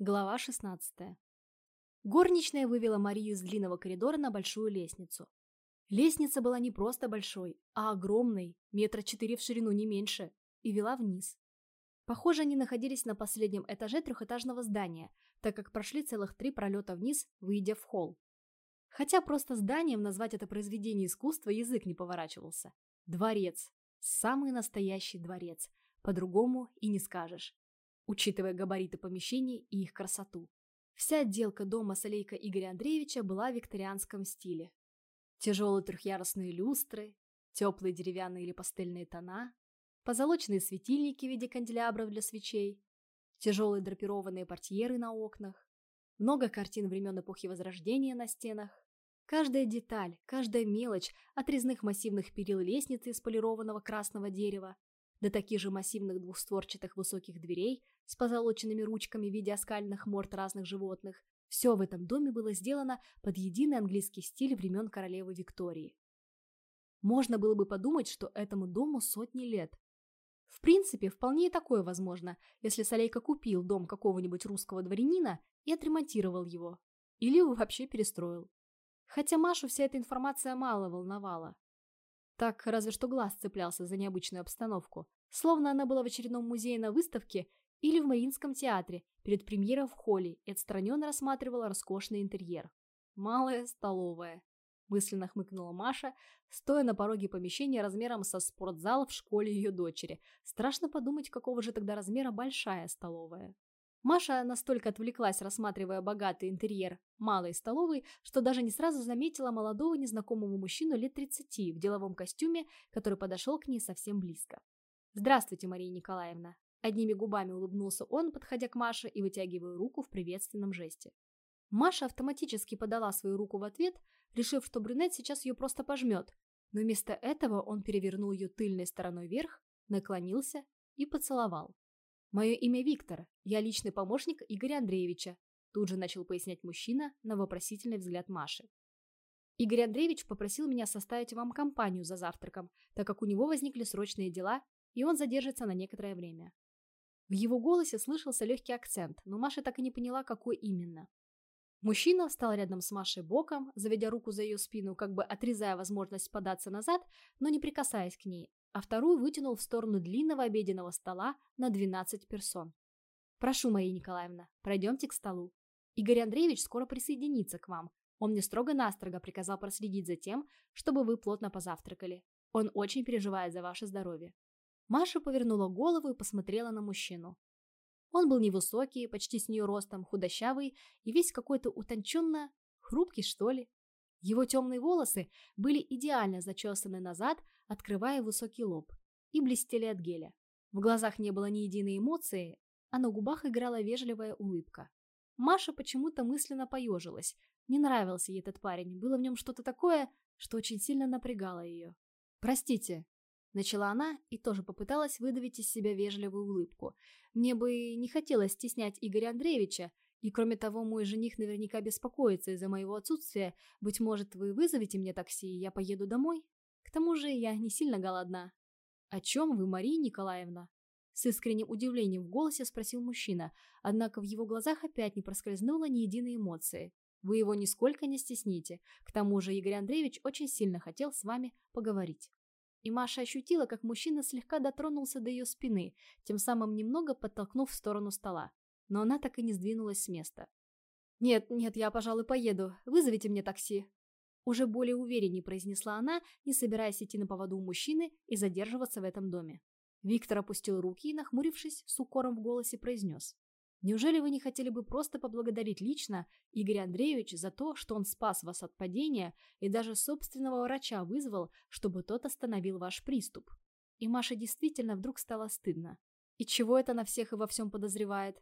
Глава 16. Горничная вывела Марию из длинного коридора на большую лестницу. Лестница была не просто большой, а огромной, метра четыре в ширину не меньше, и вела вниз. Похоже, они находились на последнем этаже трехэтажного здания, так как прошли целых три пролета вниз, выйдя в холл. Хотя просто зданием назвать это произведение искусства язык не поворачивался. Дворец. Самый настоящий дворец. По-другому и не скажешь учитывая габариты помещений и их красоту. Вся отделка дома Солейка Игоря Андреевича была в викторианском стиле. Тяжелые трехъярусные люстры, теплые деревянные или пастельные тона, позолоченные светильники в виде канделябров для свечей, тяжелые драпированные портьеры на окнах, много картин времен эпохи Возрождения на стенах. Каждая деталь, каждая мелочь от резных массивных перил лестницы из полированного красного дерева до таких же массивных двухстворчатых высоких дверей с позолоченными ручками в виде оскальных морд разных животных. Все в этом доме было сделано под единый английский стиль времен королевы Виктории. Можно было бы подумать, что этому дому сотни лет. В принципе, вполне и такое возможно, если Солейка купил дом какого-нибудь русского дворянина и отремонтировал его. Или вообще перестроил. Хотя Машу вся эта информация мало волновала. Так разве что глаз цеплялся за необычную обстановку, словно она была в очередном музее на выставке или в Мариинском театре перед премьерой в холле и отстраненно рассматривала роскошный интерьер. «Малая столовая», – мысленно хмыкнула Маша, стоя на пороге помещения размером со спортзал в школе ее дочери. Страшно подумать, какого же тогда размера большая столовая. Маша настолько отвлеклась, рассматривая богатый интерьер малой столовой, что даже не сразу заметила молодого незнакомого мужчину лет 30 в деловом костюме, который подошел к ней совсем близко. «Здравствуйте, Мария Николаевна!» Одними губами улыбнулся он, подходя к Маше и вытягивая руку в приветственном жесте. Маша автоматически подала свою руку в ответ, решив, что брюнет сейчас ее просто пожмет, но вместо этого он перевернул ее тыльной стороной вверх, наклонился и поцеловал. «Мое имя Виктор, я личный помощник Игоря Андреевича», тут же начал пояснять мужчина на вопросительный взгляд Маши. Игорь Андреевич попросил меня составить вам компанию за завтраком, так как у него возникли срочные дела, и он задержится на некоторое время. В его голосе слышался легкий акцент, но Маша так и не поняла, какой именно. Мужчина встал рядом с Машей боком, заведя руку за ее спину, как бы отрезая возможность податься назад, но не прикасаясь к ней, а вторую вытянул в сторону длинного обеденного стола на 12 персон. «Прошу, Мария Николаевна, пройдемте к столу. Игорь Андреевич скоро присоединится к вам. Он мне строго-настрого приказал проследить за тем, чтобы вы плотно позавтракали. Он очень переживает за ваше здоровье». Маша повернула голову и посмотрела на мужчину. Он был невысокий, почти с нее ростом, худощавый и весь какой-то утонченно хрупкий, что ли. Его темные волосы были идеально зачесаны назад, открывая высокий лоб, и блестели от геля. В глазах не было ни единой эмоции, а на губах играла вежливая улыбка. Маша почему-то мысленно поежилась. Не нравился ей этот парень, было в нем что-то такое, что очень сильно напрягало ее. «Простите», — начала она и тоже попыталась выдавить из себя вежливую улыбку. «Мне бы не хотелось стеснять Игоря Андреевича, и кроме того, мой жених наверняка беспокоится из-за моего отсутствия. Быть может, вы вызовете мне такси, и я поеду домой?» К тому же я не сильно голодна. «О чем вы, Мария Николаевна?» С искренним удивлением в голосе спросил мужчина, однако в его глазах опять не проскользнуло ни единой эмоции. «Вы его нисколько не стесните. К тому же Игорь Андреевич очень сильно хотел с вами поговорить». И Маша ощутила, как мужчина слегка дотронулся до ее спины, тем самым немного подтолкнув в сторону стола. Но она так и не сдвинулась с места. «Нет, нет, я, пожалуй, поеду. Вызовите мне такси», уже более увереннее произнесла она, не собираясь идти на поводу у мужчины и задерживаться в этом доме. Виктор опустил руки и, нахмурившись, с укором в голосе произнес. «Неужели вы не хотели бы просто поблагодарить лично Игоря Андреевича за то, что он спас вас от падения и даже собственного врача вызвал, чтобы тот остановил ваш приступ?» И Маше действительно вдруг стало стыдно. И чего это на всех и во всем подозревает?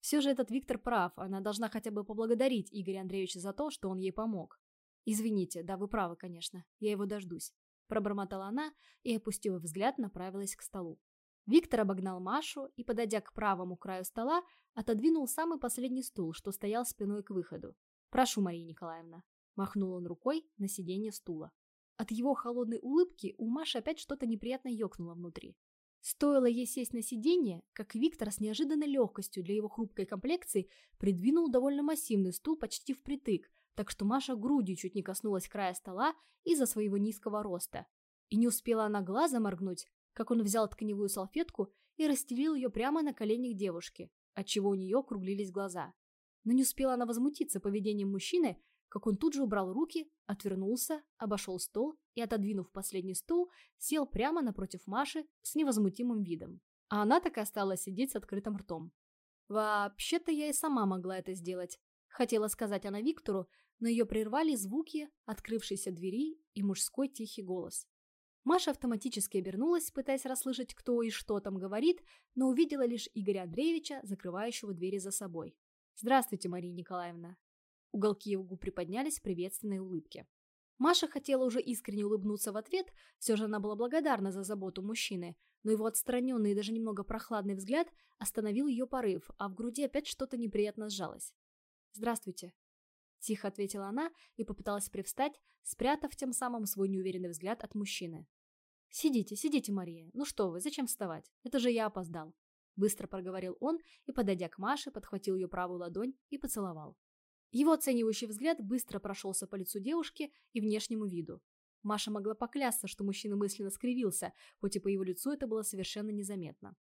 Все же этот Виктор прав, она должна хотя бы поблагодарить Игоря Андреевича за то, что он ей помог. «Извините, да, вы правы, конечно. Я его дождусь», – пробормотала она и, опустив взгляд, направилась к столу. Виктор обогнал Машу и, подойдя к правому краю стола, отодвинул самый последний стул, что стоял спиной к выходу. «Прошу, Мария Николаевна», – махнул он рукой на сиденье стула. От его холодной улыбки у Маши опять что-то неприятно ёкнуло внутри. Стоило ей сесть на сиденье, как Виктор с неожиданной легкостью для его хрупкой комплекции придвинул довольно массивный стул почти впритык, так что Маша грудью чуть не коснулась края стола из-за своего низкого роста. И не успела она глаза моргнуть, как он взял тканевую салфетку и расстелил ее прямо на коленях девушки, отчего у нее округлились глаза. Но не успела она возмутиться поведением мужчины, как он тут же убрал руки, отвернулся, обошел стол и, отодвинув последний стул, сел прямо напротив Маши с невозмутимым видом. А она так и осталась сидеть с открытым ртом. «Вообще-то я и сама могла это сделать», — хотела сказать она Виктору, но ее прервали звуки открывшейся двери и мужской тихий голос. Маша автоматически обернулась, пытаясь расслышать, кто и что там говорит, но увидела лишь Игоря Андреевича, закрывающего двери за собой. «Здравствуйте, Мария Николаевна», Уголки его губ приподнялись в приветственной улыбке. Маша хотела уже искренне улыбнуться в ответ, все же она была благодарна за заботу мужчины, но его отстраненный и даже немного прохладный взгляд остановил ее порыв, а в груди опять что-то неприятно сжалось. «Здравствуйте», — тихо ответила она и попыталась привстать, спрятав тем самым свой неуверенный взгляд от мужчины. «Сидите, сидите, Мария. Ну что вы, зачем вставать? Это же я опоздал». Быстро проговорил он и, подойдя к Маше, подхватил ее правую ладонь и поцеловал. Его оценивающий взгляд быстро прошелся по лицу девушки и внешнему виду. Маша могла поклясться, что мужчина мысленно скривился, хоть и по его лицу это было совершенно незаметно.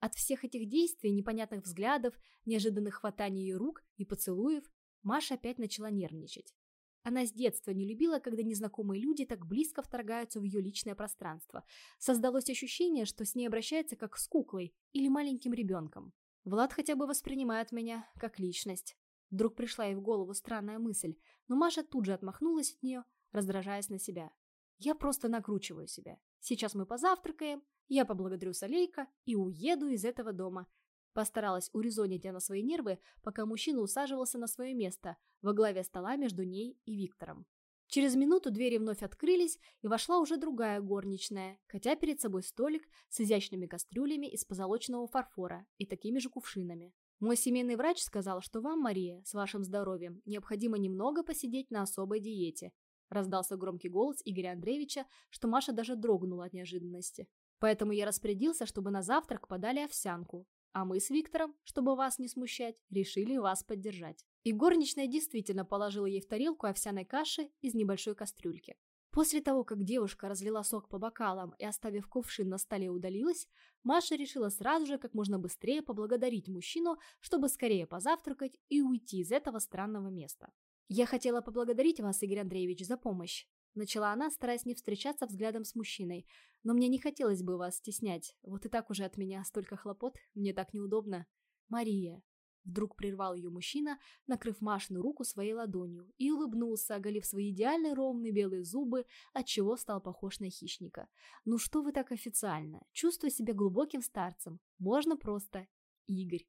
От всех этих действий, непонятных взглядов, неожиданных хватаний ее рук и поцелуев, Маша опять начала нервничать. Она с детства не любила, когда незнакомые люди так близко вторгаются в ее личное пространство. Создалось ощущение, что с ней обращается как с куклой или маленьким ребенком. Влад хотя бы воспринимает меня как личность. Вдруг пришла ей в голову странная мысль, но Маша тут же отмахнулась от нее, раздражаясь на себя. Я просто накручиваю себя. Сейчас мы позавтракаем, я поблагодарю Солейка и уеду из этого дома. Постаралась урезонить она свои нервы, пока мужчина усаживался на свое место, во главе стола между ней и Виктором. Через минуту двери вновь открылись, и вошла уже другая горничная, хотя перед собой столик с изящными кастрюлями из позолоченного фарфора и такими же кувшинами. Мой семейный врач сказал, что вам, Мария, с вашим здоровьем, необходимо немного посидеть на особой диете. Раздался громкий голос Игоря Андреевича, что Маша даже дрогнула от неожиданности. Поэтому я распорядился, чтобы на завтрак подали овсянку. А мы с Виктором, чтобы вас не смущать, решили вас поддержать. И горничная действительно положила ей в тарелку овсяной каши из небольшой кастрюльки. После того, как девушка разлила сок по бокалам и, оставив кувшин на столе, удалилась, Маша решила сразу же как можно быстрее поблагодарить мужчину, чтобы скорее позавтракать и уйти из этого странного места. «Я хотела поблагодарить вас, Игорь Андреевич, за помощь», Начала она, стараясь не встречаться взглядом с мужчиной. «Но мне не хотелось бы вас стеснять. Вот и так уже от меня столько хлопот. Мне так неудобно. Мария, Вдруг прервал ее мужчина, накрыв Машину руку своей ладонью, и улыбнулся, оголив свои идеальные ровные белые зубы, отчего стал похож на хищника. «Ну что вы так официально? Чувствую себя глубоким старцем. Можно просто. Игорь».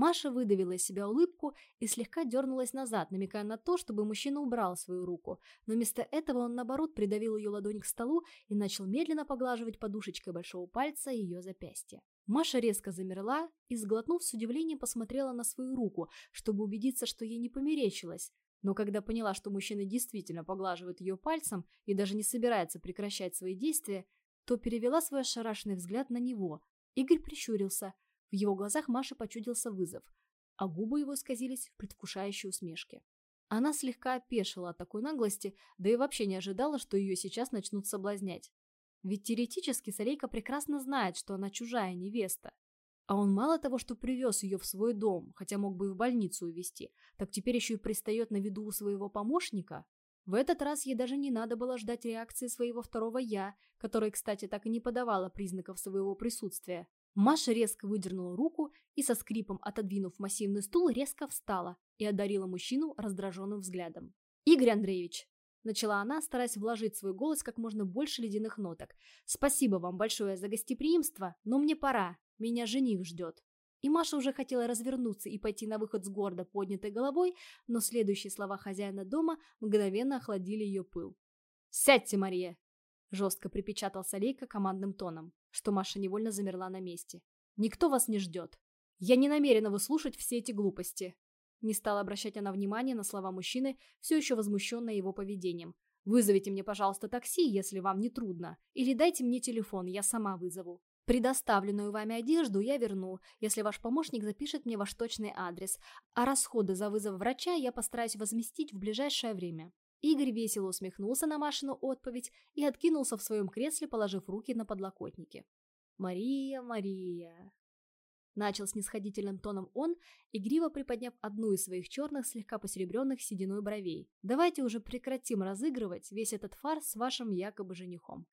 Маша выдавила из себя улыбку и слегка дернулась назад, намекая на то, чтобы мужчина убрал свою руку, но вместо этого он, наоборот, придавил ее ладонь к столу и начал медленно поглаживать подушечкой большого пальца ее запястье. Маша резко замерла и, сглотнув с удивлением, посмотрела на свою руку, чтобы убедиться, что ей не померещилось. Но когда поняла, что мужчина действительно поглаживает ее пальцем и даже не собирается прекращать свои действия, то перевела свой ошарашенный взгляд на него. Игорь прищурился. В его глазах Маше почудился вызов, а губы его исказились в предвкушающей усмешке. Она слегка опешила от такой наглости, да и вообще не ожидала, что ее сейчас начнут соблазнять. Ведь теоретически Салейка прекрасно знает, что она чужая невеста. А он мало того, что привез ее в свой дом, хотя мог бы и в больницу увезти, так теперь еще и пристает на виду у своего помощника. В этот раз ей даже не надо было ждать реакции своего второго «я», которое, кстати, так и не подавало признаков своего присутствия. Маша резко выдернула руку и со скрипом, отодвинув массивный стул, резко встала и одарила мужчину раздраженным взглядом. «Игорь Андреевич!» Начала она, стараясь вложить в свой голос как можно больше ледяных ноток. «Спасибо вам большое за гостеприимство, но мне пора. Меня жених ждет». И Маша уже хотела развернуться и пойти на выход с гордо поднятой головой, но следующие слова хозяина дома мгновенно охладили ее пыл. «Сядьте, Мария!» Жестко припечатал Солейка командным тоном, что Маша невольно замерла на месте. «Никто вас не ждет. Я не намерена выслушать все эти глупости. Не стала обращать она внимания на слова мужчины, все еще возмущенная его поведением. «Вызовите мне, пожалуйста, такси, если вам не трудно. Или дайте мне телефон, я сама вызову». Предоставленную вами одежду я верну, если ваш помощник запишет мне ваш точный адрес, а расходы за вызов врача я постараюсь возместить в ближайшее время». Игорь весело усмехнулся на Машину отповедь и откинулся в своем кресле, положив руки на подлокотники. «Мария, Мария!» Начал снисходительным тоном он, игриво приподняв одну из своих черных, слегка посеребренных сединой бровей. «Давайте уже прекратим разыгрывать весь этот фарс с вашим якобы женихом.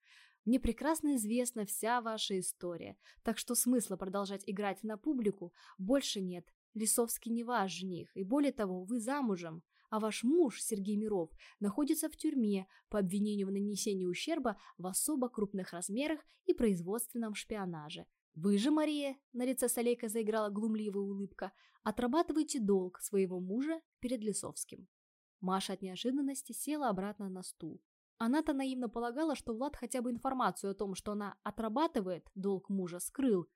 Мне прекрасно известна вся ваша история, так что смысла продолжать играть на публику больше нет. Лисовский не ваш жених, и более того, вы замужем, а ваш муж, Сергей Миров, находится в тюрьме по обвинению в нанесении ущерба в особо крупных размерах и производственном шпионаже. Вы же, Мария, на лице Солейка заиграла глумливая улыбка, отрабатываете долг своего мужа перед Лисовским. Маша от неожиданности села обратно на стул. Она-то наивно полагала, что Влад хотя бы информацию о том, что она отрабатывает долг мужа, скрыл.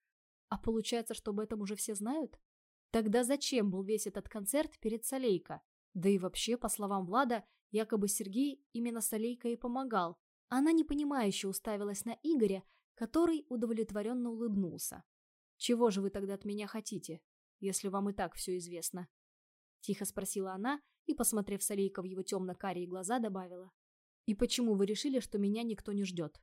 А получается, что об этом уже все знают? Тогда зачем был весь этот концерт перед Солейко? Да и вообще, по словам Влада, якобы Сергей именно Солейко и помогал. Она непонимающе уставилась на Игоря, который удовлетворенно улыбнулся. «Чего же вы тогда от меня хотите, если вам и так все известно?» Тихо спросила она и, посмотрев Солейко в его темно-карие глаза, добавила. «И почему вы решили, что меня никто не ждет?»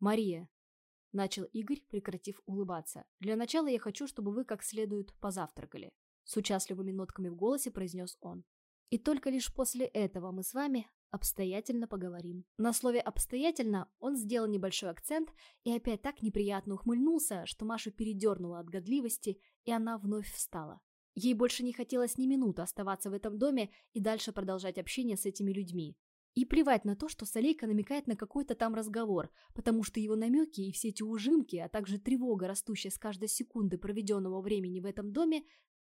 «Мария», — начал Игорь, прекратив улыбаться, «для начала я хочу, чтобы вы как следует позавтракали», — с участливыми нотками в голосе произнес он. «И только лишь после этого мы с вами обстоятельно поговорим». На слове «обстоятельно» он сделал небольшой акцент и опять так неприятно ухмыльнулся, что Маша передернула от годливости, и она вновь встала. Ей больше не хотелось ни минуты оставаться в этом доме и дальше продолжать общение с этими людьми. И плевать на то, что Солейка намекает на какой-то там разговор, потому что его намеки и все эти ужимки, а также тревога, растущая с каждой секунды проведенного времени в этом доме,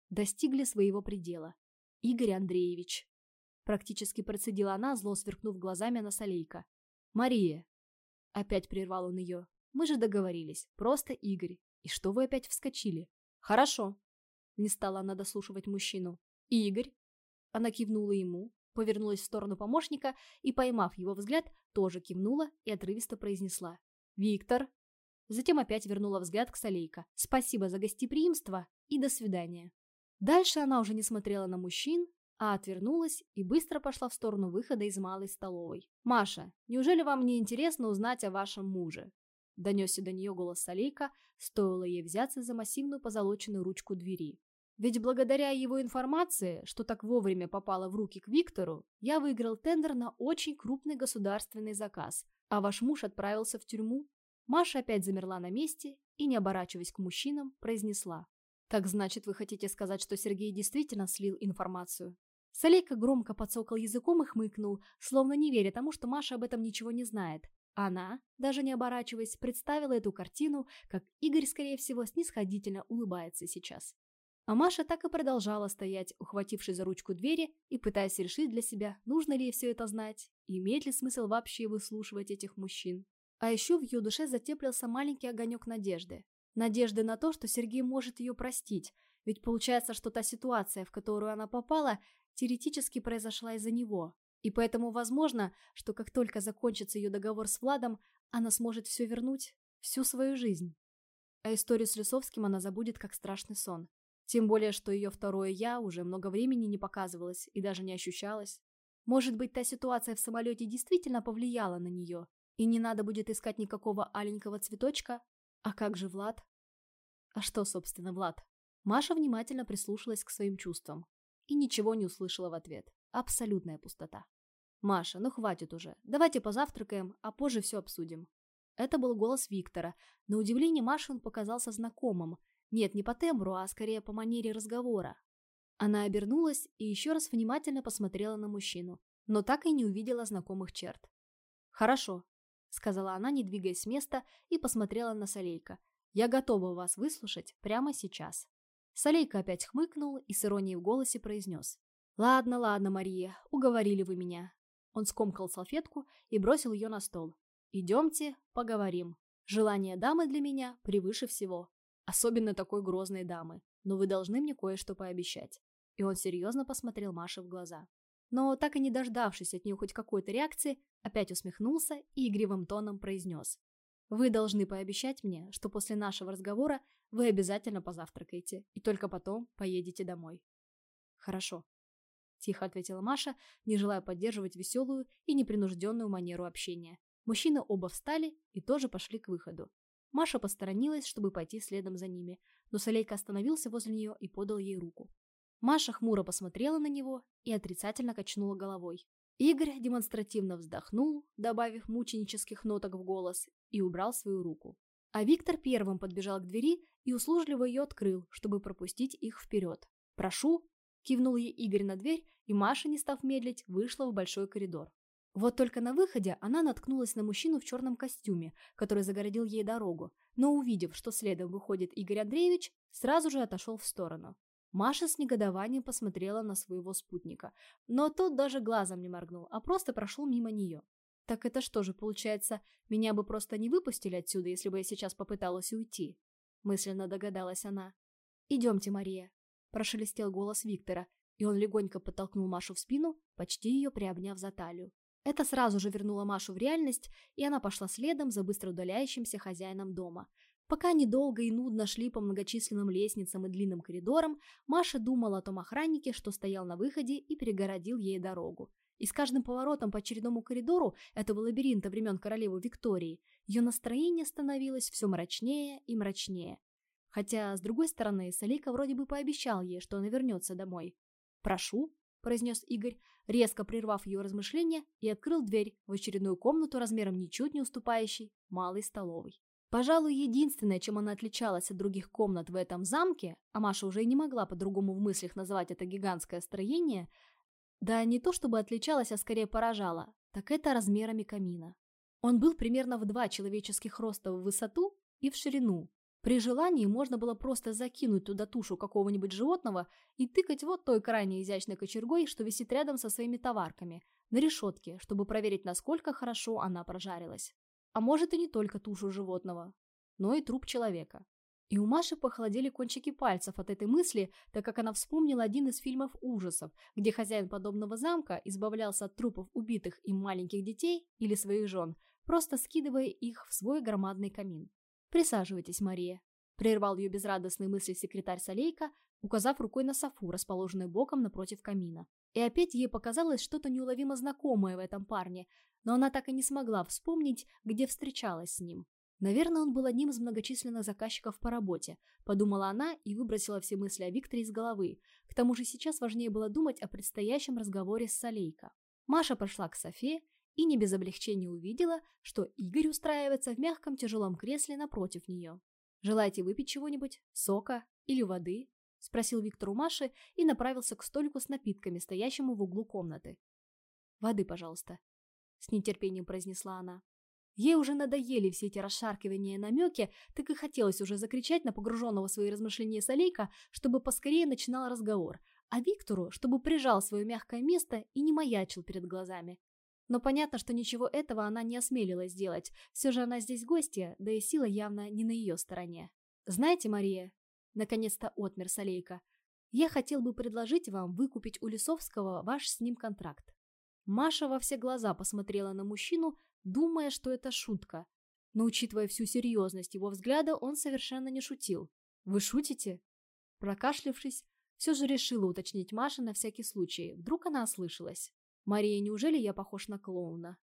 достигли своего предела. Игорь Андреевич. Практически процедила она, зло сверкнув глазами на Солейка. «Мария!» Опять прервал он ее. «Мы же договорились. Просто Игорь. И что вы опять вскочили?» «Хорошо!» Не стала она дослушивать мужчину. «Игорь?» Она кивнула ему, повернулась в сторону помощника и, поймав его взгляд, тоже кивнула и отрывисто произнесла. «Виктор!» Затем опять вернула взгляд к Солейко. «Спасибо за гостеприимство и до свидания». Дальше она уже не смотрела на мужчин, а отвернулась и быстро пошла в сторону выхода из малой столовой. «Маша, неужели вам не интересно узнать о вашем муже?» Донесся до нее голос Солейка, стоило ей взяться за массивную позолоченную ручку двери. Ведь благодаря его информации, что так вовремя попало в руки к Виктору, я выиграл тендер на очень крупный государственный заказ, а ваш муж отправился в тюрьму. Маша опять замерла на месте и, не оборачиваясь к мужчинам, произнесла. «Так значит, вы хотите сказать, что Сергей действительно слил информацию?» Солейка громко подсокал языком и хмыкнул, словно не веря тому, что Маша об этом ничего не знает. Она, даже не оборачиваясь, представила эту картину, как Игорь, скорее всего, снисходительно улыбается сейчас. А Маша так и продолжала стоять, ухватившись за ручку двери и пытаясь решить для себя, нужно ли ей все это знать, и имеет ли смысл вообще выслушивать этих мужчин. А еще в ее душе затеплился маленький огонек надежды. Надежды на то, что Сергей может ее простить, ведь получается, что та ситуация, в которую она попала, теоретически произошла из-за него. И поэтому возможно, что как только закончится ее договор с Владом, она сможет все вернуть, всю свою жизнь. А историю с Лисовским она забудет как страшный сон. Тем более, что ее второе «я» уже много времени не показывалось и даже не ощущалось. Может быть, та ситуация в самолете действительно повлияла на нее, и не надо будет искать никакого аленького цветочка? А как же Влад? А что, собственно, Влад? Маша внимательно прислушалась к своим чувствам и ничего не услышала в ответ. Абсолютная пустота. «Маша, ну хватит уже. Давайте позавтракаем, а позже все обсудим». Это был голос Виктора. На удивление Маши он показался знакомым – нет, не по тембру, а скорее по манере разговора. Она обернулась и еще раз внимательно посмотрела на мужчину, но так и не увидела знакомых черт. «Хорошо», — сказала она, не двигаясь с места, и посмотрела на Солейка. «Я готова вас выслушать прямо сейчас». Солейка опять хмыкнул и с иронией в голосе произнес. «Ладно, ладно, Мария, уговорили вы меня». Он скомкал салфетку и бросил ее на стол. «Идемте, поговорим. Желание дамы для меня превыше всего. Особенно такой грозной дамы. Но вы должны мне кое-что пообещать. И он серьезно посмотрел Маше в глаза. Но так и не дождавшись от нее хоть какой-то реакции, опять усмехнулся и игривым тоном произнес. Вы должны пообещать мне, что после нашего разговора вы обязательно позавтракаете и только потом поедете домой. Хорошо. Тихо ответила Маша, не желая поддерживать веселую и непринужденную манеру общения. Мужчины оба встали и тоже пошли к выходу. Маша посторонилась, чтобы пойти следом за ними, но Солейка остановился возле нее и подал ей руку. Маша хмуро посмотрела на него и отрицательно качнула головой. Игорь демонстративно вздохнул, добавив мученических ноток в голос, и убрал свою руку. А Виктор первым подбежал к двери и услужливо ее открыл, чтобы пропустить их вперед. «Прошу!» – кивнул ей Игорь на дверь, и Маша, не став медлить, вышла в большой коридор. Вот только на выходе она наткнулась на мужчину в черном костюме, который загородил ей дорогу, но увидев, что следом выходит Игорь Андреевич, сразу же отошел в сторону. Маша с негодованием посмотрела на своего спутника, но тот даже глазом не моргнул, а просто прошел мимо нее. Так это что же, получается, меня бы просто не выпустили отсюда, если бы я сейчас попыталась уйти? Мысленно догадалась она. «Идемте, Мария», – прошелестел голос Виктора, и он легонько подтолкнул Машу в спину, почти ее приобняв за талию. Это сразу же вернуло Машу в реальность, и она пошла следом за быстро удаляющимся хозяином дома, Пока они долго и нудно шли по многочисленным лестницам и длинным коридорам, Маша думала о том охраннике, что стоял на выходе и перегородил ей дорогу. И с каждым поворотом по очередному коридору этого лабиринта времен королевы Виктории ее настроение становилось все мрачнее и мрачнее. Хотя, с другой стороны, Салейка вроде бы пообещал ей, что она вернется домой. «Прошу», – произнес Игорь, резко прервав ее размышления и открыл дверь в очередную комнату размером ничуть не уступающей малой столовой. Пожалуй, единственное, чем она отличалась от других комнат в этом замке, а Маша уже и не могла по-другому в мыслях называть это гигантское строение, да не то чтобы отличалась, а скорее поражала, так это размерами камина. Он был примерно в два человеческих роста в высоту и в ширину. При желании можно было просто закинуть туда тушу какого-нибудь животного и тыкать вот той крайне изящной кочергой, что висит рядом со своими товарками, на решетке, чтобы проверить, насколько хорошо она прожарилась. А может и не только тушу животного, но и труп человека. И у Маши похолодели кончики пальцев от этой мысли, так как она вспомнила один из фильмов ужасов, где хозяин подобного замка избавлялся от трупов убитых им маленьких детей или своих жен, просто скидывая их в свой громадный камин. «Присаживайтесь, Мария», – прервал ее безрадостные мысли секретарь Солейка, указав рукой на софу, расположенную боком напротив камина. И опять ей показалось что-то неуловимо знакомое в этом парне, но она так и не смогла вспомнить, где встречалась с ним. Наверное, он был одним из многочисленных заказчиков по работе, подумала она и выбросила все мысли о Викторе из головы. К тому же сейчас важнее было думать о предстоящем разговоре с Солейко. Маша пошла к Софе и не без облегчения увидела, что Игорь устраивается в мягком тяжелом кресле напротив нее. «Желаете выпить чего-нибудь? Сока? Или воды?» – спросил Виктор у Маши и направился к столику с напитками, стоящему в углу комнаты. «Воды, пожалуйста», с нетерпением произнесла она. Ей уже надоели все эти расшаркивания и намеки, так и хотелось уже закричать на погруженного в свои размышления Солейка, чтобы поскорее начинал разговор, а Виктору, чтобы прижал свое мягкое место и не маячил перед глазами. Но понятно, что ничего этого она не осмелилась сделать, все же она здесь гостья, да и сила явно не на ее стороне. «Знаете, Мария», — наконец-то отмер Солейка, «я хотел бы предложить вам выкупить у Лисовского ваш с ним контракт. Маша во все глаза посмотрела на мужчину, думая, что это шутка. Но учитывая всю серьезность его взгляда, он совершенно не шутил. «Вы шутите?» Прокашлявшись, все же решила уточнить Маша на всякий случай. Вдруг она ослышалась. «Мария, неужели я похож на клоуна?»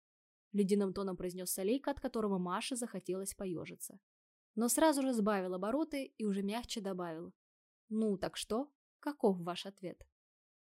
Ледяным тоном произнес Солейка, от которого Маше захотелось поежиться. Но сразу же сбавил обороты и уже мягче добавил. «Ну, так что? Каков ваш ответ?»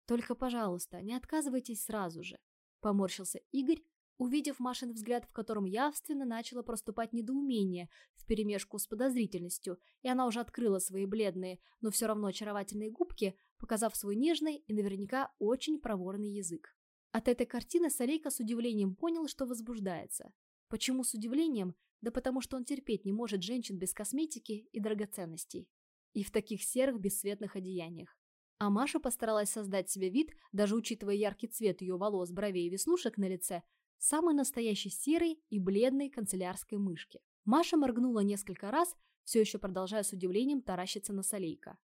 «Только, пожалуйста, не отказывайтесь сразу же. Поморщился Игорь, увидев Машин взгляд, в котором явственно начало проступать недоумение вперемешку с подозрительностью, и она уже открыла свои бледные, но все равно очаровательные губки, показав свой нежный и наверняка очень проворный язык. От этой картины Солейка с удивлением понял, что возбуждается. Почему с удивлением? Да потому что он терпеть не может женщин без косметики и драгоценностей. И в таких серых бесцветных одеяниях. А Маша постаралась создать себе вид, даже учитывая яркий цвет ее волос, бровей и веснушек на лице, самой настоящей серой и бледной канцелярской мышки. Маша моргнула несколько раз, все еще продолжая с удивлением таращиться на Солейка.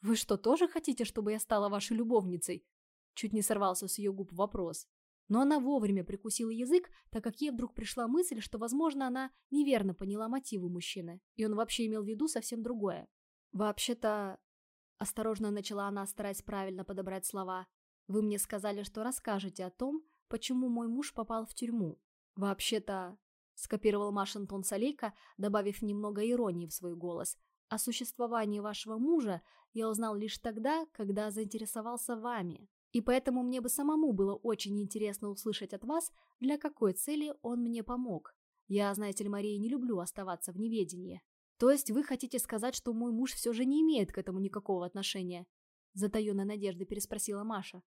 «Вы что, тоже хотите, чтобы я стала вашей любовницей?» Чуть не сорвался с ее губ вопрос. Но она вовремя прикусила язык, так как ей вдруг пришла мысль, что, возможно, она неверно поняла мотивы мужчины, и он вообще имел в виду совсем другое. «Вообще-то...» — осторожно начала она, стараясь правильно подобрать слова. «Вы мне сказали, что расскажете о том, почему мой муж попал в тюрьму. Вообще-то...» — скопировал Машинтон Солейка, добавив немного иронии в свой голос. «О существовании вашего мужа я узнал лишь тогда, когда заинтересовался вами. И поэтому мне бы самому было очень интересно услышать от вас, для какой цели он мне помог. Я, знаете ли, Мария, не люблю оставаться в неведении. То есть вы хотите сказать, что мой муж все же не имеет к этому никакого отношения? Затаенной надеждой переспросила Маша.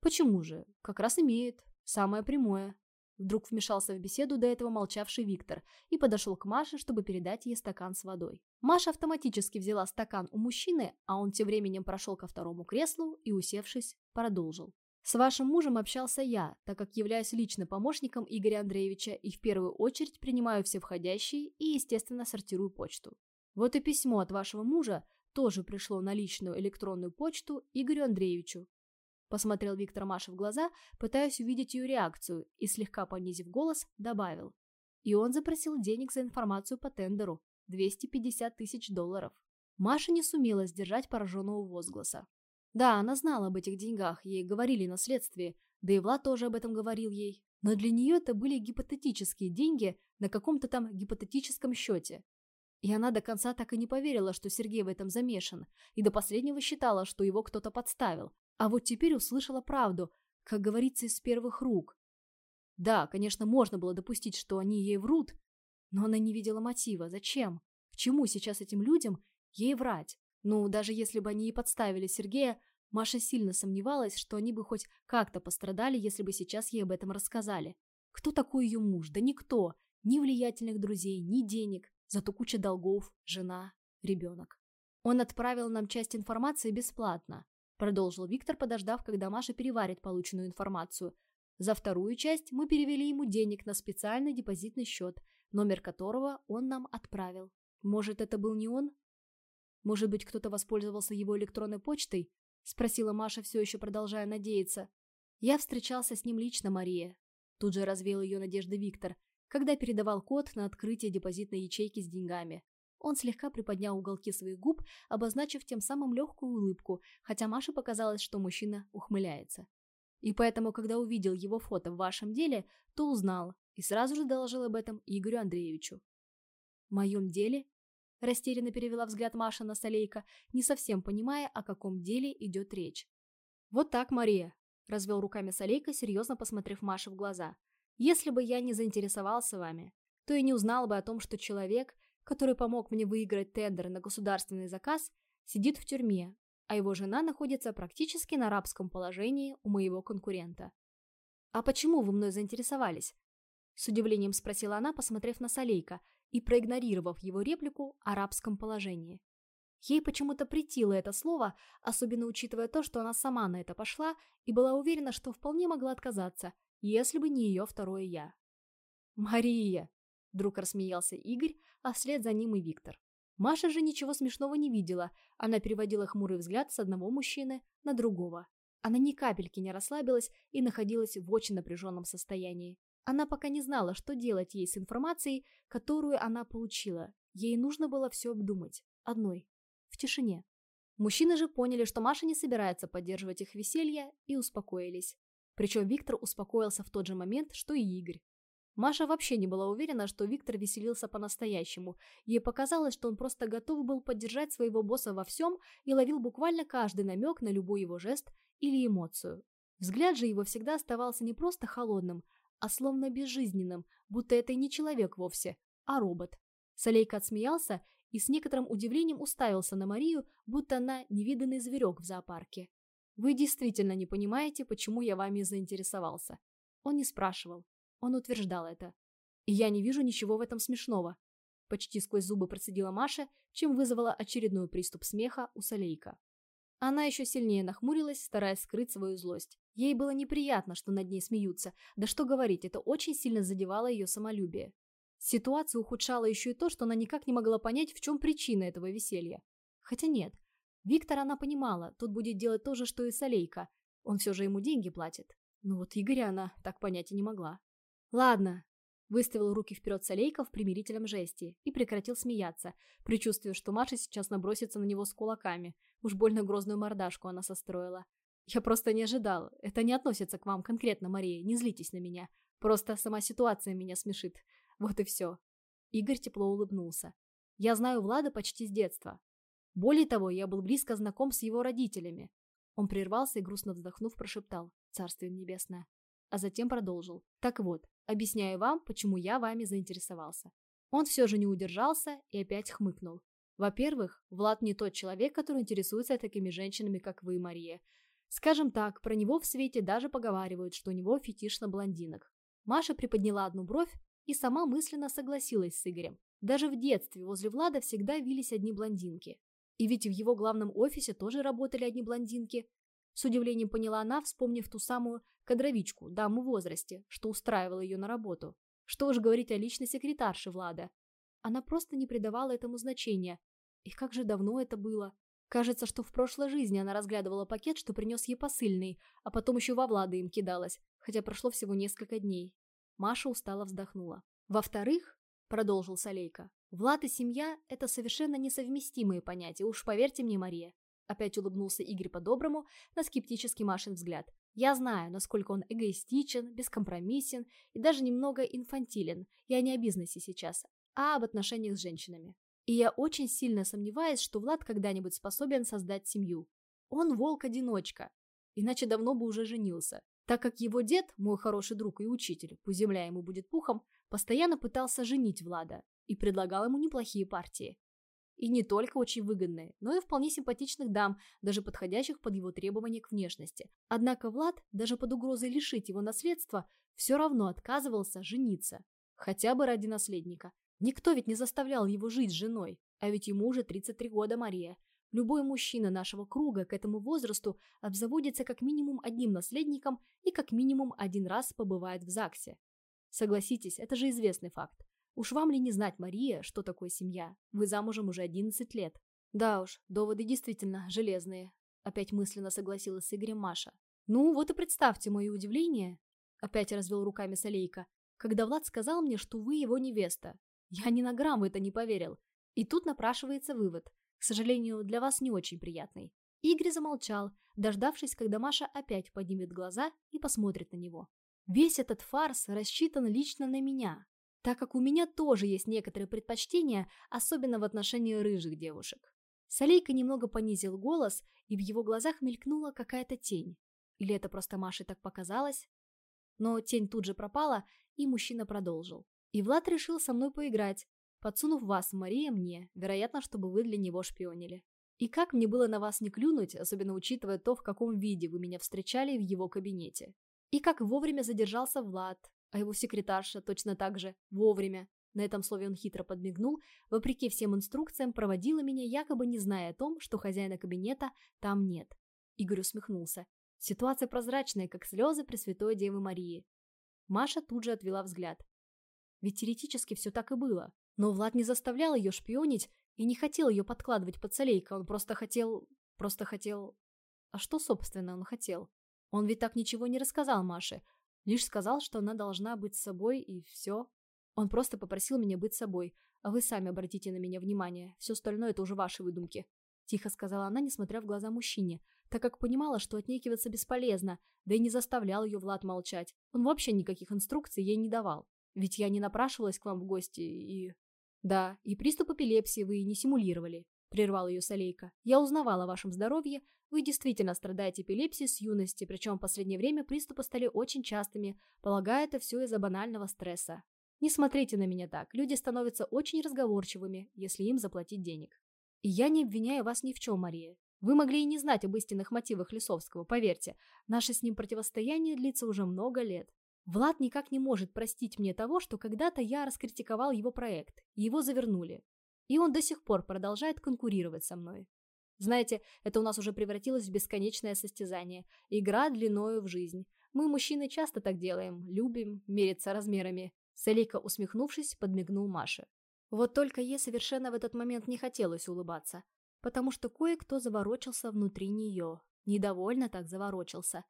Почему же? Как раз имеет. Самое прямое. Вдруг вмешался в беседу до этого молчавший Виктор и подошел к Маше, чтобы передать ей стакан с водой. Маша автоматически взяла стакан у мужчины, а он тем временем прошел ко второму креслу и, усевшись, продолжил. «С вашим мужем общался я, так как являюсь личным помощником Игоря Андреевича и в первую очередь принимаю все входящие и, естественно, сортирую почту. Вот и письмо от вашего мужа тоже пришло на личную электронную почту Игорю Андреевичу, Посмотрел Виктор Маше в глаза, пытаясь увидеть ее реакцию, и, слегка понизив голос, добавил. И он запросил денег за информацию по тендеру. 250 тысяч долларов. Маша не сумела сдержать пораженного возгласа. Да, она знала об этих деньгах, ей говорили на следствии, да и Влад тоже об этом говорил ей. Но для нее это были гипотетические деньги на каком-то там гипотетическом счете. И она до конца так и не поверила, что Сергей в этом замешан, и до последнего считала, что его кто-то подставил, а вот теперь услышала правду, как говорится, из первых рук. Да, конечно, можно было допустить, что они ей врут, но она не видела мотива. Зачем? К чему сейчас этим людям ей врать? Ну, даже если бы они и подставили Сергея, Маша сильно сомневалась, что они бы хоть как-то пострадали, если бы сейчас ей об этом рассказали. Кто такой ее муж? Да никто. Ни влиятельных друзей, ни денег. Зато куча долгов, жена, ребенок. Он отправил нам часть информации бесплатно. Продолжил Виктор, подождав, когда Маша переварит полученную информацию. За вторую часть мы перевели ему денег на специальный депозитный счет, номер которого он нам отправил. Может, это был не он? Может быть, кто-то воспользовался его электронной почтой? Спросила Маша, все еще продолжая надеяться. Я встречался с ним лично, Мария. Тут же развеял ее надежды Виктор, когда передавал код на открытие депозитной ячейки с деньгами. Он слегка приподнял уголки своих губ, обозначив тем самым легкую улыбку, хотя Маше показалось, что мужчина ухмыляется. И поэтому, когда увидел его фото в вашем деле, то узнал и сразу же доложил об этом Игорю Андреевичу. «В моем деле?» – растерянно перевела взгляд Маша на Солейка, не совсем понимая, о каком деле идет речь. «Вот так, Мария», – развел руками Солейка, серьезно посмотрев Маше в глаза. «Если бы я не заинтересовался вами, то и не узнал бы о том, что человек, который помог мне выиграть тендер на государственный заказ, сидит в тюрьме, а его жена находится практически на рабском положении у моего конкурента. «А почему вы мной заинтересовались?» С удивлением спросила она, посмотрев на Солейка и проигнорировав его реплику о рабском положении. Ей почему-то притило это слово, особенно учитывая то, что она сама на это пошла и была уверена, что вполне могла отказаться, если бы не ее второе «я». «Мария!» – вдруг рассмеялся Игорь, а вслед за ним и Виктор. Маша же ничего смешного не видела, она переводила хмурый взгляд с одного мужчины на другого. Она ни капельки не расслабилась и находилась в очень напряженном состоянии. Она пока не знала, что делать ей с информацией, которую она получила. Ей нужно было все обдумать. Одной. В тишине. Мужчины же поняли, что Маша не собирается поддерживать их веселье, и успокоились. Причем Виктор успокоился в тот же момент, что и Игорь. Маша вообще не была уверена, что Виктор веселился по-настоящему. Ей показалось, что он просто готов был поддержать своего босса во всем и ловил буквально каждый намек на любой его жест или эмоцию. Взгляд же его всегда оставался не просто холодным, а словно безжизненным, будто это и не человек вовсе, а робот. Солейка отсмеялся и с некоторым удивлением уставился на Марию, будто она невиданный зверек в зоопарке. «Вы действительно не понимаете, почему я вами заинтересовался?» Он не спрашивал. Он утверждал это. И я не вижу ничего в этом смешного. Почти сквозь зубы процедила Маша, чем вызвала очередной приступ смеха у Солейка. Она еще сильнее нахмурилась, стараясь скрыть свою злость. Ей было неприятно, что над ней смеются. Да что говорить, это очень сильно задевало ее самолюбие. Ситуацию ухудшало еще и то, что она никак не могла понять, в чем причина этого веселья. Хотя нет, Виктор она понимала, тут будет делать то же, что и Солейка. Он все же ему деньги платит. Но вот Игоря она так понять и не могла. «Ладно», — выставил руки вперед Солейка в примирительном жесте и прекратил смеяться, предчувствуя, что Маша сейчас набросится на него с кулаками. Уж больно грозную мордашку она состроила. «Я просто не ожидал. Это не относится к вам конкретно, Мария, не злитесь на меня. Просто сама ситуация меня смешит. Вот и все». Игорь тепло улыбнулся. «Я знаю Влада почти с детства. Более того, я был близко знаком с его родителями. Он прервался и, грустно вздохнув, прошептал «Царствие небесное». А затем продолжил. «Так вот, объясняю вам, почему я вами заинтересовался». Он все же не удержался и опять хмыкнул. Во-первых, Влад не тот человек, который интересуется такими женщинами, как вы, Мария. Скажем так, про него в свете даже поговаривают, что у него фетиш на блондинок. Маша приподняла одну бровь и сама мысленно согласилась с Игорем. Даже в детстве возле Влада всегда вились одни блондинки. И ведь в его главном офисе тоже работали одни блондинки. С удивлением поняла она, вспомнив ту самую кадровичку, даму в возрасте, что устраивала ее на работу. Что уж говорить о личной секретарше Влада. Она просто не придавала этому значения. И как же давно это было. Кажется, что в прошлой жизни она разглядывала пакет, что принес ей посыльный, а потом еще во Влада им кидалась, хотя прошло всего несколько дней. Маша устало вздохнула. Во-вторых, продолжил Солейка, Влад и семья – это совершенно несовместимые понятия, уж поверьте мне, Мария. Опять улыбнулся Игорь по-доброму на скептический Машин взгляд. Я знаю, насколько он эгоистичен, бескомпромиссен и даже немного инфантилен. Я не о бизнесе сейчас, а об отношениях с женщинами. И я очень сильно сомневаюсь, что Влад когда-нибудь способен создать семью. Он волк-одиночка, иначе давно бы уже женился, так как его дед, мой хороший друг и учитель, пусть земля ему будет пухом, постоянно пытался женить Влада, и предлагал ему неплохие партии. И не только очень выгодные, но и вполне симпатичных дам, даже подходящих под его требования к внешности. Однако Влад, даже под угрозой лишить его наследства, все равно отказывался жениться. Хотя бы ради наследника. Никто ведь не заставлял его жить с женой, а ведь ему уже 33 года, Мария. Любой мужчина нашего круга к этому возрасту обзаводится как минимум одним наследником и как минимум один раз побывает в ЗАГСе. Согласитесь, это же известный факт. Уж вам ли не знать, Мария, что такое семья? Вы замужем уже 11 лет. Да уж, доводы действительно железные. Опять мысленно согласилась с Игорем Маша. Ну, вот и представьте мое удивление. Опять развел руками Солейка. Когда Влад сказал мне, что вы его невеста. Я ни на грамм в это не поверил. И тут напрашивается вывод. К сожалению, для вас не очень приятный. Игорь замолчал, дождавшись, когда Маша опять поднимет глаза и посмотрит на него. Весь этот фарс рассчитан лично на меня, так как у меня тоже есть некоторые предпочтения, особенно в отношении рыжих девушек. Солейка немного понизил голос, и в его глазах мелькнула какая-то тень. Или это просто Маше так показалось? Но тень тут же пропала, и мужчина продолжил. И Влад решил со мной поиграть, подсунув вас, Мария, мне, вероятно, чтобы вы для него шпионили. И как мне было на вас не клюнуть, особенно учитывая то, в каком виде вы меня встречали в его кабинете. И как вовремя задержался Влад, а его секретарша точно так же вовремя. На этом слове он хитро подмигнул, вопреки всем инструкциям проводила меня, якобы не зная о том, что хозяина кабинета там нет. Игорь усмехнулся. Ситуация прозрачная, как слезы Пресвятой Девы Марии. Маша тут же отвела взгляд. Ведь теоретически все так и было. Но Влад не заставлял ее шпионить и не хотел ее подкладывать под солейка, он просто хотел... просто хотел... А что, собственно, он хотел? Он ведь так ничего не рассказал Маше, Лишь сказал, что она должна быть собой, и все. Он просто попросил меня быть собой, а вы сами обратите на меня внимание. Все остальное – это уже ваши выдумки. Тихо сказала она, несмотря в глаза мужчине, так как понимала, что отнекиваться бесполезно, да и не заставлял ее Влад молчать. Он вообще никаких инструкций ей не давал. Ведь я не напрашивалась к вам в гости и... Да, и приступ эпилепсии вы не симулировали. Прервал ее Солейка. Я узнавала о вашем здоровье, вы действительно страдаете эпилепсией с юности, причем в последнее время приступы стали очень частыми, полагая это все из-за банального стресса. Не смотрите на меня так, люди становятся очень разговорчивыми, если им заплатить денег. И я не обвиняю вас ни в чем, Мария. Вы могли и не знать об истинных мотивах Лисовского, поверьте. Наше с ним противостояние длится уже много лет. Влад никак не может простить мне того, что когда-то я раскритиковал его проект, и его завернули. И он до сих пор продолжает конкурировать со мной. Знаете, это у нас уже превратилось в бесконечное состязание. Игра длиною в жизнь. Мы, мужчины, часто так делаем. Любим мериться размерами. Селика, усмехнувшись, подмигнул Маше. Вот только ей совершенно в этот момент не хотелось улыбаться. Потому что кое-кто заворочился внутри нее. Недовольно так заворочился.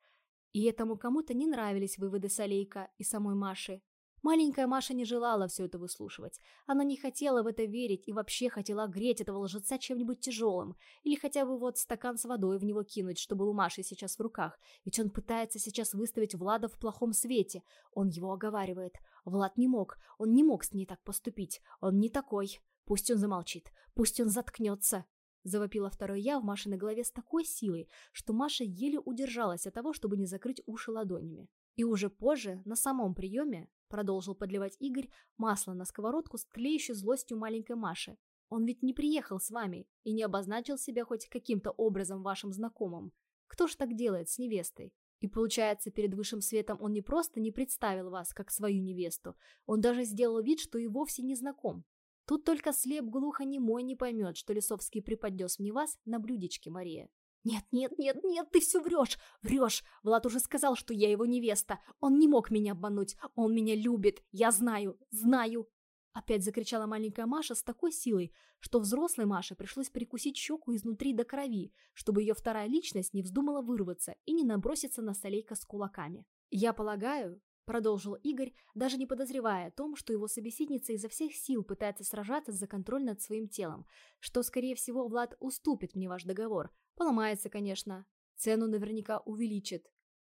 И этому кому-то не нравились выводы Солейка и самой Маши. Маленькая Маша не желала все это выслушивать. Она не хотела в это верить и вообще хотела греть этого лжеца чем-нибудь тяжелым. Или хотя бы вот стакан с водой в него кинуть, что был у Маши сейчас в руках. Ведь он пытается сейчас выставить Влада в плохом свете. Он его оговаривает. Влад не мог. Он не мог с ней так поступить. Он не такой. Пусть он замолчит. Пусть он заткнется. Завопила второй я в Машиной голове с такой силой, что Маша еле удержалась от того, чтобы не закрыть уши ладонями. И уже позже, на самом приеме, продолжил подливать Игорь масло на сковородку с тлеющей злостью маленькой Маши. Он ведь не приехал с вами и не обозначил себя хоть каким-то образом вашим знакомым. Кто ж так делает с невестой? И получается, перед высшим светом он не просто не представил вас как свою невесту, он даже сделал вид, что и вовсе не знаком. Тут только слеп глухонемой не поймет, что Лисовский преподнес мне вас на блюдечке, Мария. «Нет, нет, нет, нет, ты все врешь! Врешь! Влад уже сказал, что я его невеста. Он не мог меня обмануть. Он меня любит. Я знаю, знаю!» Опять закричала маленькая Маша с такой силой, что взрослой Маше пришлось прикусить щеку изнутри до крови, чтобы ее вторая личность не вздумала вырваться и не наброситься на Солейка с кулаками. «Я полагаю, Продолжил Игорь, даже не подозревая о том, что его собеседница изо всех сил пытается сражаться за контроль над своим телом, что, скорее всего, Влад уступит мне ваш договор. Поломается, конечно. Цену наверняка увеличит.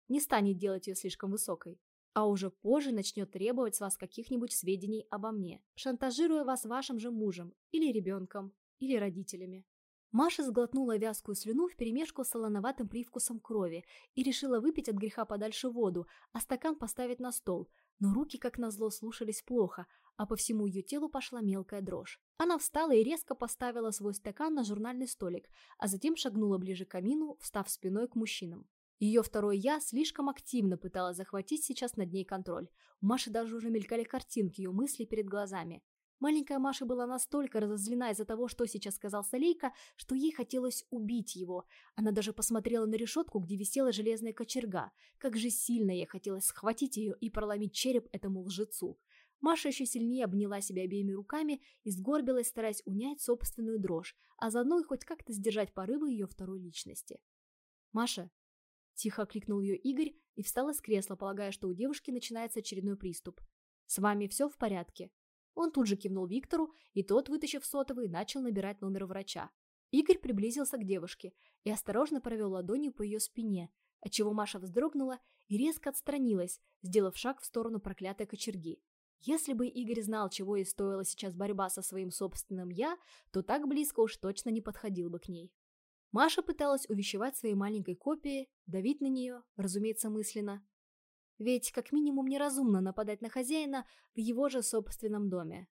Не станет делать ее слишком высокой. А уже позже начнет требовать с вас каких-нибудь сведений обо мне, шантажируя вас вашим же мужем, или ребенком, или родителями. Маша сглотнула вязкую слюну вперемешку с солоноватым привкусом крови и решила выпить от греха подальше воду, а стакан поставить на стол. Но руки, как назло, слушались плохо, а по всему ее телу пошла мелкая дрожь. Она встала и резко поставила свой стакан на журнальный столик, а затем шагнула ближе к камину, встав спиной к мужчинам. Ее второе «я» слишком активно пыталась захватить сейчас над ней контроль. У Маши даже уже мелькали картинки ее мысли перед глазами. Маленькая Маша была настолько разозлена из-за того, что сейчас сказал Солейка, что ей хотелось убить его. Она даже посмотрела на решетку, где висела железная кочерга. Как же сильно ей хотелось схватить ее и проломить череп этому лжецу. Маша еще сильнее обняла себя обеими руками и сгорбилась, стараясь унять собственную дрожь, а заодно и хоть как-то сдержать порывы ее второй личности. «Маша!» – тихо окликнул ее Игорь и встала с кресла, полагая, что у девушки начинается очередной приступ. «С вами все в порядке?» Он тут же кивнул Виктору, и тот, вытащив сотовый, начал набирать номер врача. Игорь приблизился к девушке и осторожно провел ладонью по ее спине, отчего Маша вздрогнула и резко отстранилась, сделав шаг в сторону проклятой кочерги. Если бы Игорь знал, чего ей стоила сейчас борьба со своим собственным «я», то так близко уж точно не подходил бы к ней. Маша пыталась увещевать своей маленькой копии, давить на нее, разумеется, мысленно, ведь как минимум неразумно нападать на хозяина в его же собственном доме.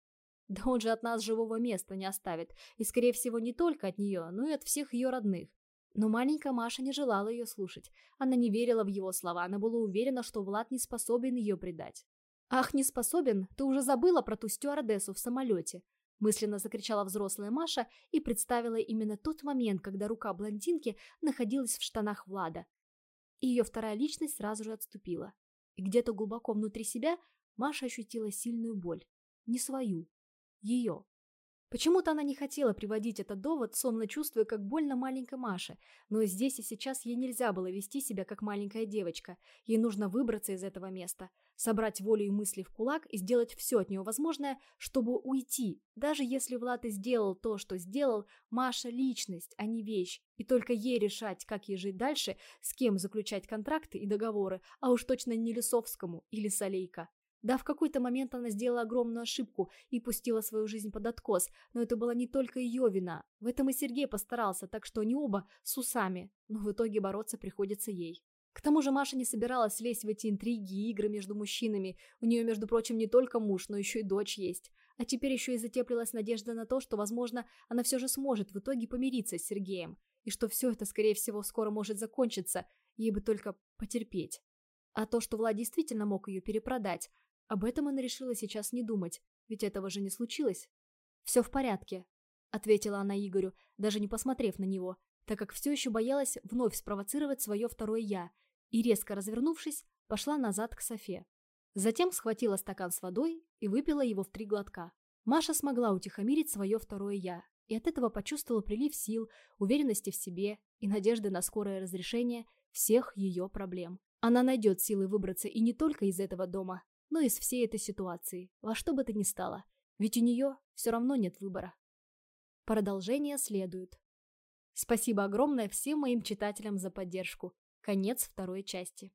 Да он же от нас живого места не оставит, и, скорее всего, не только от нее, но и от всех ее родных. Но маленькая Маша не желала ее слушать. Она не верила в его слова, она была уверена, что Влад не способен ее предать. «Ах, не способен? Ты уже забыла про ту стюардессу в самолете!» Мысленно закричала взрослая Маша и представила именно тот момент, когда рука блондинки находилась в штанах Влада. И ее вторая личность сразу же отступила и где-то глубоко внутри себя Маша ощутила сильную боль. Не свою. Ее. Почему-то она не хотела приводить этот довод, сонно чувствуя, как больно маленькой Маше, но здесь и сейчас ей нельзя было вести себя как маленькая девочка. Ей нужно выбраться из этого места, собрать волю и мысли в кулак и сделать все от нее возможное, чтобы уйти. Даже если Влад и сделал то, что сделал, Маша – личность, а не вещь, и только ей решать, как ей жить дальше, с кем заключать контракты и договоры, а уж точно не Лисовскому или Солейка. Да, в какой-то момент она сделала огромную ошибку и пустила свою жизнь под откос, но это была не только ее вина. В этом и Сергей постарался, так что они оба с усами, но в итоге бороться приходится ей. К тому же Маша не собиралась лезть в эти интриги и игры между мужчинами. У нее, между прочим, не только муж, но еще и дочь есть. А теперь еще и затеплилась надежда на то, что, возможно, она все же сможет в итоге помириться с Сергеем. И что все это, скорее всего, скоро может закончиться, ей бы только потерпеть. А то, что Влад действительно мог ее перепродать, об этом она решила сейчас не думать, ведь этого же не случилось. «Все в порядке», — ответила она Игорю, даже не посмотрев на него, так как все еще боялась вновь спровоцировать свое второе «я», и, резко развернувшись, пошла назад к Софе. Затем схватила стакан с водой и выпила его в три глотка. Маша смогла утихомирить свое второе «я», и от этого почувствовала прилив сил, уверенности в себе и надежды на скорое разрешение всех ее проблем. Она найдет силы выбраться и не только из этого дома, но и из всей этой ситуации, во что бы то ни стало, ведь у нее все равно нет выбора. Продолжение следует. Спасибо огромное всем моим читателям за поддержку. Конец второй части.